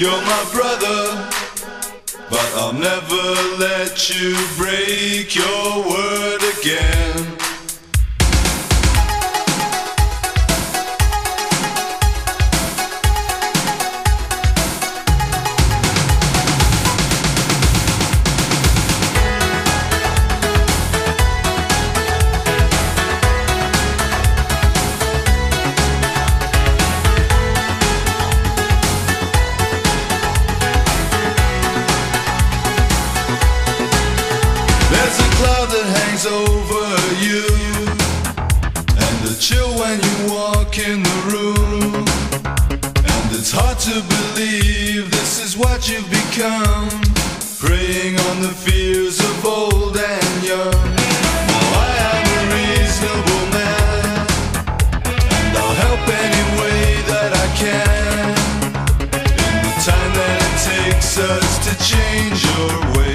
You're my brother, but I'll never let you break your word. on the fears of old and young. I am a reasonable man, I'll help any way that I can. In the time that it takes us to change your way.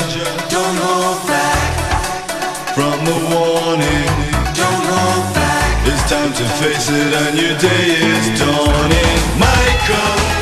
Don't hold back from the warning. Don't hold back. It's time to face it, and your day is dawning, Michael.